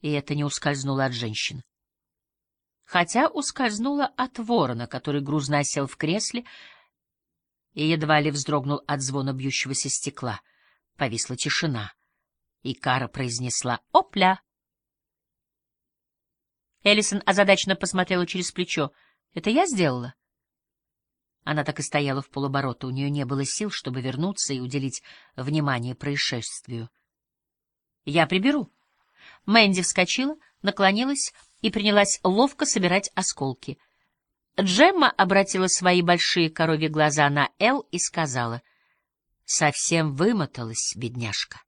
и это не ускользнуло от женщин. Хотя ускользнуло от ворона, который грузно осел в кресле и едва ли вздрогнул от звона бьющегося стекла. Повисла тишина, и Кара произнесла «Опля!». Эллисон озадаченно посмотрела через плечо. «Это я сделала?» Она так и стояла в полоборота, у нее не было сил, чтобы вернуться и уделить внимание происшествию. «Я приберу». Мэнди вскочила, наклонилась и принялась ловко собирать осколки. Джемма обратила свои большие коровьи глаза на Эл и сказала, «Совсем вымоталась, бедняжка».